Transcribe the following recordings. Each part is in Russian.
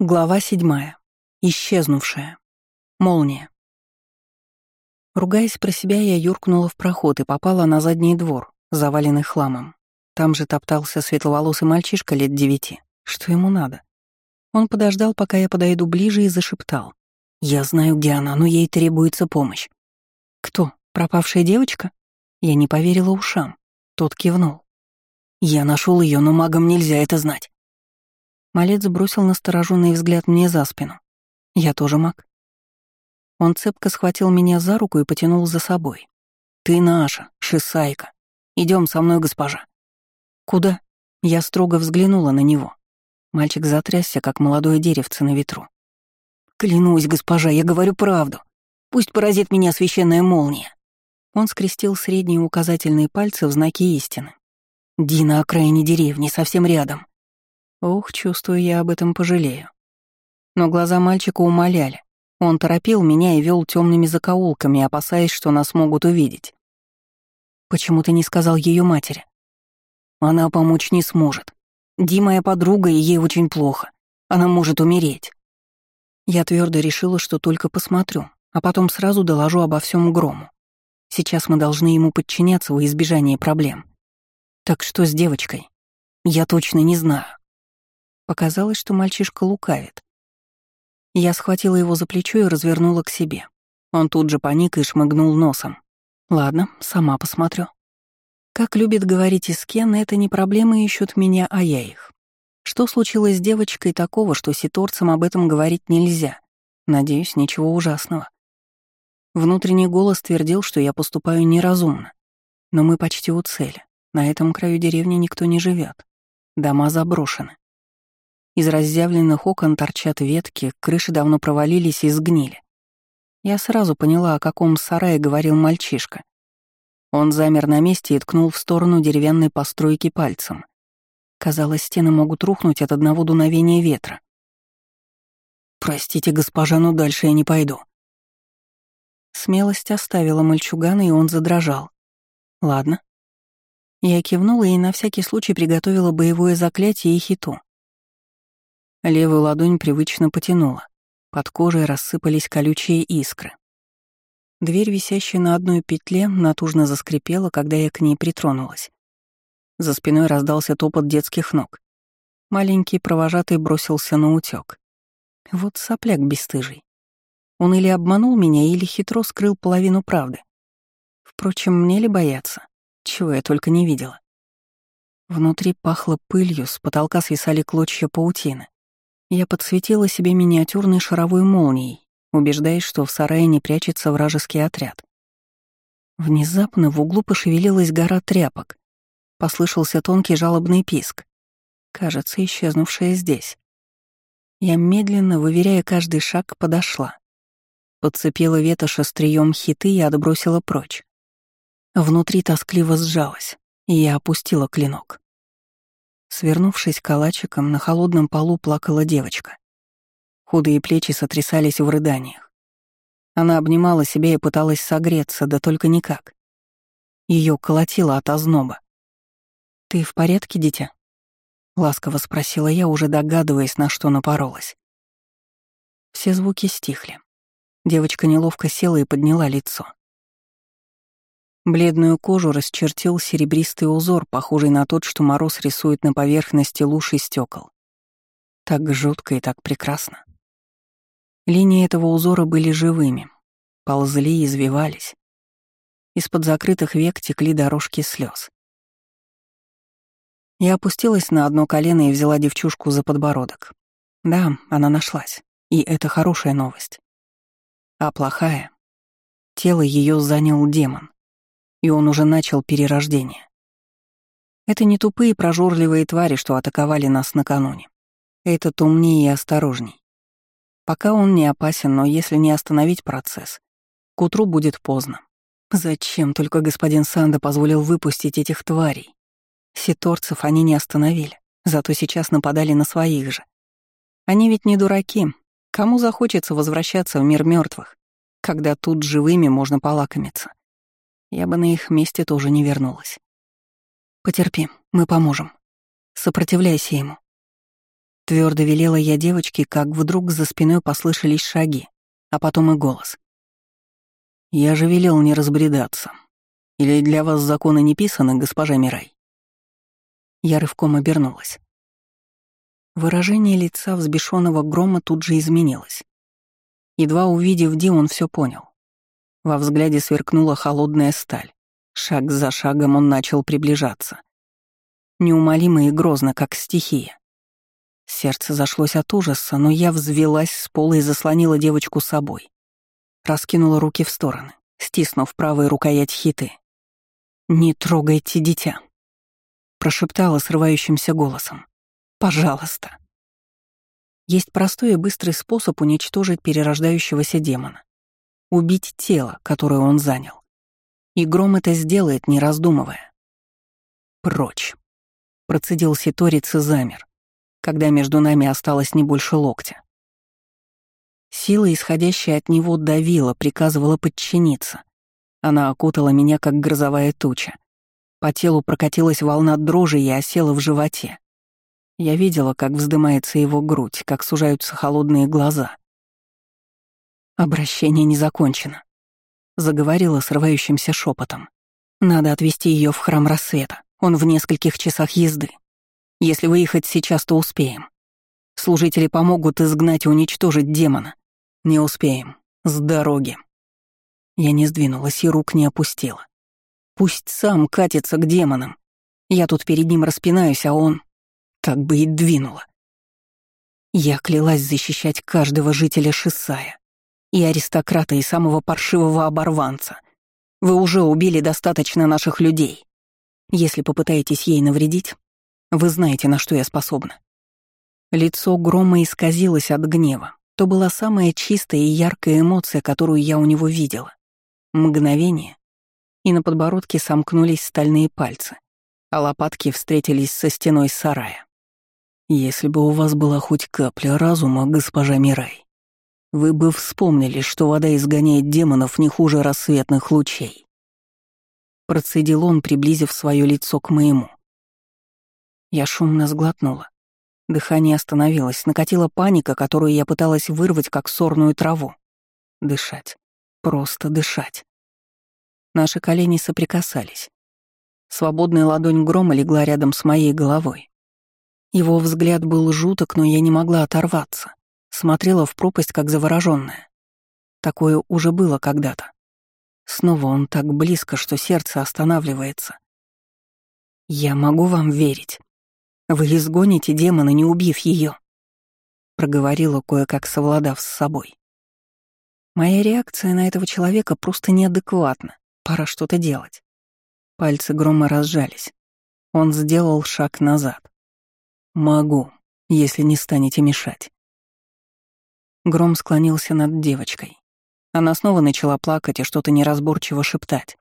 Глава седьмая. Исчезнувшая. Молния. Ругаясь про себя, я юркнула в проход и попала на задний двор, заваленный хламом. Там же топтался светловолосый мальчишка лет девяти. Что ему надо? Он подождал, пока я подойду ближе, и зашептал. «Я знаю, где она, но ей требуется помощь». «Кто? Пропавшая девочка?» Я не поверила ушам. Тот кивнул. «Я нашел ее, но магам нельзя это знать. Малец бросил настороженный взгляд мне за спину. Я тоже маг. Он цепко схватил меня за руку и потянул за собой. «Ты наша, шисайка. Идем со мной, госпожа». «Куда?» Я строго взглянула на него. Мальчик затрясся, как молодое деревце на ветру. «Клянусь, госпожа, я говорю правду. Пусть поразит меня священная молния». Он скрестил средние указательные пальцы в знаке истины. «Дина, окраине деревни, совсем рядом. Ох, чувствую, я об этом пожалею. Но глаза мальчика умоляли. Он торопил меня и вел темными закоулками, опасаясь, что нас могут увидеть. Почему ты не сказал ее матери? Она помочь не сможет. Ди моя подруга, и ей очень плохо. Она может умереть. Я твердо решила, что только посмотрю, а потом сразу доложу обо всем Грому. Сейчас мы должны ему подчиняться во избежание проблем. Так что с девочкой? Я точно не знаю. Показалось, что мальчишка лукавит. Я схватила его за плечо и развернула к себе. Он тут же паник и шмыгнул носом. Ладно, сама посмотрю. Как любит говорить Искен, это не проблемы ищут меня, а я их. Что случилось с девочкой такого, что ситорцам об этом говорить нельзя? Надеюсь, ничего ужасного. Внутренний голос твердил, что я поступаю неразумно. Но мы почти у цели. На этом краю деревни никто не живет. Дома заброшены. Из разъявленных окон торчат ветки, крыши давно провалились и сгнили. Я сразу поняла, о каком сарае говорил мальчишка. Он замер на месте и ткнул в сторону деревянной постройки пальцем. Казалось, стены могут рухнуть от одного дуновения ветра. «Простите, госпожа, но дальше я не пойду». Смелость оставила мальчугана, и он задрожал. «Ладно». Я кивнула и на всякий случай приготовила боевое заклятие и хиту. Левую ладонь привычно потянула. Под кожей рассыпались колючие искры. Дверь, висящая на одной петле, натужно заскрипела, когда я к ней притронулась. За спиной раздался топот детских ног. Маленький провожатый бросился на утёк. Вот сопляк бесстыжий. Он или обманул меня, или хитро скрыл половину правды. Впрочем, мне ли бояться? Чего я только не видела. Внутри пахло пылью, с потолка свисали клочья паутины. Я подсветила себе миниатюрной шаровой молнией, убеждаясь, что в сарае не прячется вражеский отряд. Внезапно в углу пошевелилась гора тряпок. Послышался тонкий жалобный писк. Кажется, исчезнувшая здесь. Я медленно, выверяя каждый шаг, подошла. Подцепила ветошь острием хиты и отбросила прочь. Внутри тоскливо сжалась, и я опустила клинок. Свернувшись калачиком, на холодном полу плакала девочка. Худые плечи сотрясались в рыданиях. Она обнимала себя и пыталась согреться, да только никак. Ее колотило от озноба. «Ты в порядке, дитя?» — ласково спросила я, уже догадываясь, на что напоролась. Все звуки стихли. Девочка неловко села и подняла лицо. Бледную кожу расчертил серебристый узор, похожий на тот, что мороз рисует на поверхности луж и стекол. Так жутко и так прекрасно. Линии этого узора были живыми, ползли и извивались. Из-под закрытых век текли дорожки слез. Я опустилась на одно колено и взяла девчушку за подбородок. Да, она нашлась, и это хорошая новость. А плохая — тело ее занял демон и он уже начал перерождение. Это не тупые прожорливые твари, что атаковали нас накануне. Этот умнее и осторожней. Пока он не опасен, но если не остановить процесс, к утру будет поздно. Зачем только господин Санда позволил выпустить этих тварей? Ситорцев они не остановили, зато сейчас нападали на своих же. Они ведь не дураки. Кому захочется возвращаться в мир мертвых, когда тут живыми можно полакомиться? Я бы на их месте тоже не вернулась. Потерпи, мы поможем. Сопротивляйся ему. Твердо велела я девочке, как вдруг за спиной послышались шаги, а потом и голос. «Я же велел не разбредаться. Или для вас законы не писаны, госпожа Мирай?» Я рывком обернулась. Выражение лица взбешенного грома тут же изменилось. Едва увидев Ди, он все понял. Во взгляде сверкнула холодная сталь. Шаг за шагом он начал приближаться. Неумолимо и грозно, как стихия. Сердце зашлось от ужаса, но я взвелась с пола и заслонила девочку собой. Раскинула руки в стороны, стиснув правой рукоять хиты. «Не трогайте дитя», — прошептала срывающимся голосом. «Пожалуйста». Есть простой и быстрый способ уничтожить перерождающегося демона. Убить тело, которое он занял. И Гром это сделает, не раздумывая. «Прочь», — процедил Ситорец и замер, когда между нами осталось не больше локтя. Сила, исходящая от него, давила, приказывала подчиниться. Она окутала меня, как грозовая туча. По телу прокатилась волна дрожи и осела в животе. Я видела, как вздымается его грудь, как сужаются холодные глаза. «Обращение не закончено», — заговорила срывающимся шепотом. «Надо отвезти ее в храм рассвета. Он в нескольких часах езды. Если выехать сейчас, то успеем. Служители помогут изгнать и уничтожить демона. Не успеем. С дороги. Я не сдвинулась и рук не опустила. Пусть сам катится к демонам. Я тут перед ним распинаюсь, а он... Так бы и двинула. Я клялась защищать каждого жителя Шисая. И аристократа, и самого паршивого оборванца. Вы уже убили достаточно наших людей. Если попытаетесь ей навредить, вы знаете, на что я способна». Лицо Грома исказилось от гнева. То была самая чистая и яркая эмоция, которую я у него видела. Мгновение, и на подбородке сомкнулись стальные пальцы, а лопатки встретились со стеной сарая. «Если бы у вас была хоть капля разума, госпожа Мирай, вы бы вспомнили, что вода изгоняет демонов не хуже рассветных лучей». Процедил он, приблизив свое лицо к моему. Я шумно сглотнула. Дыхание остановилось, накатила паника, которую я пыталась вырвать, как сорную траву. Дышать. Просто дышать. Наши колени соприкасались. Свободная ладонь грома легла рядом с моей головой. Его взгляд был жуток, но я не могла оторваться. Смотрела в пропасть, как заворожённая. Такое уже было когда-то. Снова он так близко, что сердце останавливается. «Я могу вам верить», вы изгоните демона, не убив ее, проговорила кое-как совладав с собой. Моя реакция на этого человека просто неадекватна. Пора что-то делать. Пальцы грома разжались. Он сделал шаг назад. «Могу, если не станете мешать». Гром склонился над девочкой. Она снова начала плакать и что-то неразборчиво шептать.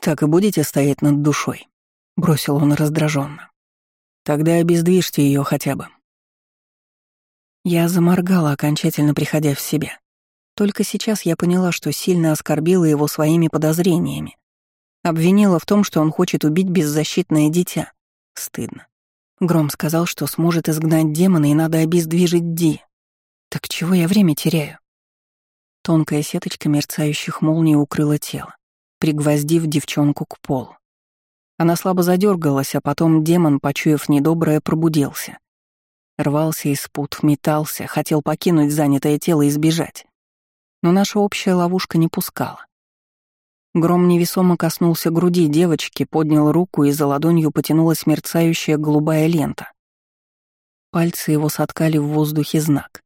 «Так и будете стоять над душой?» — бросил он раздраженно. Тогда обездвижьте ее хотя бы. Я заморгала, окончательно приходя в себя. Только сейчас я поняла, что сильно оскорбила его своими подозрениями. Обвинила в том, что он хочет убить беззащитное дитя. Стыдно. Гром сказал, что сможет изгнать демона и надо обездвижить Ди. Так чего я время теряю? Тонкая сеточка мерцающих молний укрыла тело, пригвоздив девчонку к полу. Она слабо задергалась, а потом демон, почуяв недоброе, пробудился. Рвался из пут, метался, хотел покинуть занятое тело и сбежать. Но наша общая ловушка не пускала. Гром невесомо коснулся груди девочки, поднял руку и за ладонью потянулась мерцающая голубая лента. Пальцы его соткали в воздухе знак.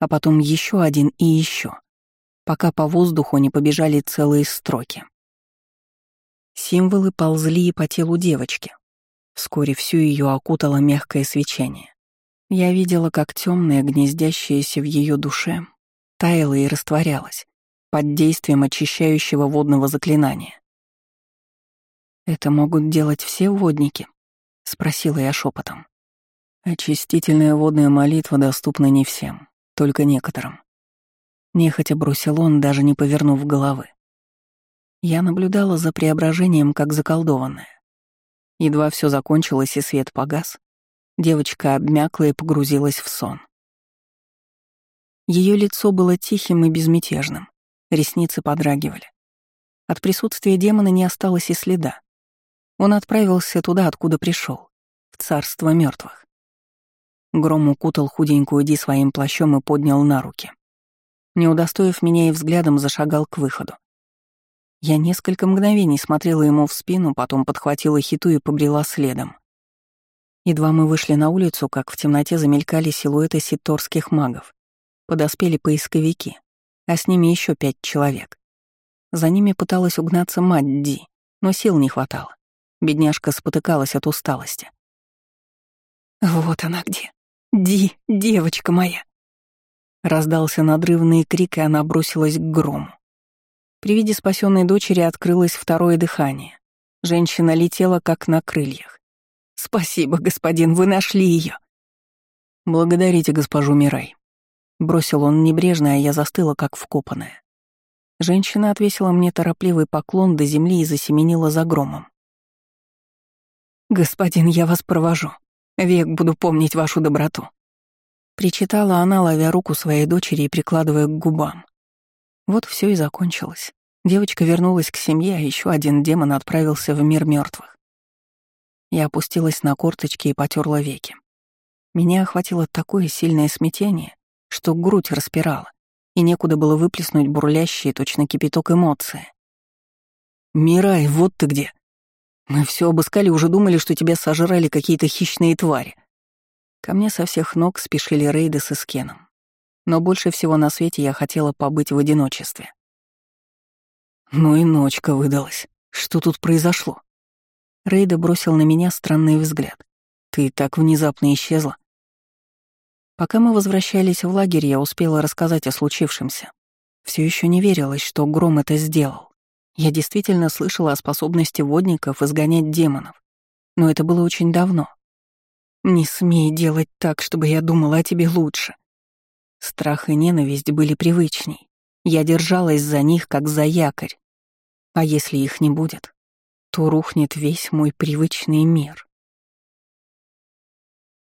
А потом еще один и еще, пока по воздуху не побежали целые строки. Символы ползли и по телу девочки. Вскоре всю ее окутало мягкое свечение. Я видела, как темное, гнездящееся в ее душе, таяло и растворялось под действием очищающего водного заклинания. «Это могут делать все водники?» — спросила я шепотом. «Очистительная водная молитва доступна не всем, только некоторым». Нехотя бросил он, даже не повернув головы. Я наблюдала за преображением, как заколдованная. Едва все закончилось и свет погас, Девочка обмякла и погрузилась в сон. Ее лицо было тихим и безмятежным, ресницы подрагивали. От присутствия демона не осталось и следа. Он отправился туда, откуда пришел, в царство мертвых. Гром укутал худенькую Ди своим плащом и поднял на руки. Не удостоив меня и взглядом, зашагал к выходу. Я несколько мгновений смотрела ему в спину, потом подхватила хиту и побрела следом. Едва мы вышли на улицу, как в темноте замелькали силуэты ситорских магов. Подоспели поисковики, а с ними еще пять человек. За ними пыталась угнаться мать Ди, но сил не хватало. Бедняжка спотыкалась от усталости. «Вот она где! Ди, девочка моя!» Раздался надрывный крик, и она бросилась к грому. При виде спасенной дочери открылось второе дыхание. Женщина летела как на крыльях. «Спасибо, господин, вы нашли ее. «Благодарите госпожу Мирай», Бросил он небрежно, а я застыла, как вкопанная. Женщина отвесила мне торопливый поклон до земли и засеменила за громом. «Господин, я вас провожу. Век буду помнить вашу доброту». Причитала она, ловя руку своей дочери и прикладывая к губам. Вот все и закончилось. Девочка вернулась к семье, а еще один демон отправился в мир мертвых. Я опустилась на корточки и потерла веки. Меня охватило такое сильное смятение, что грудь распирала, и некуда было выплеснуть бурлящие, точно кипяток эмоции. «Мирай, вот ты где! Мы все обыскали, уже думали, что тебя сожрали какие-то хищные твари». Ко мне со всех ног спешили рейды с Искеном. Но больше всего на свете я хотела побыть в одиночестве. Ну и ночка выдалась. Что тут произошло? Рейда бросил на меня странный взгляд. Ты так внезапно исчезла. Пока мы возвращались в лагерь, я успела рассказать о случившемся. Все еще не верилось, что Гром это сделал. Я действительно слышала о способности водников изгонять демонов. Но это было очень давно. Не смей делать так, чтобы я думала о тебе лучше. Страх и ненависть были привычней. Я держалась за них, как за якорь. А если их не будет, то рухнет весь мой привычный мир.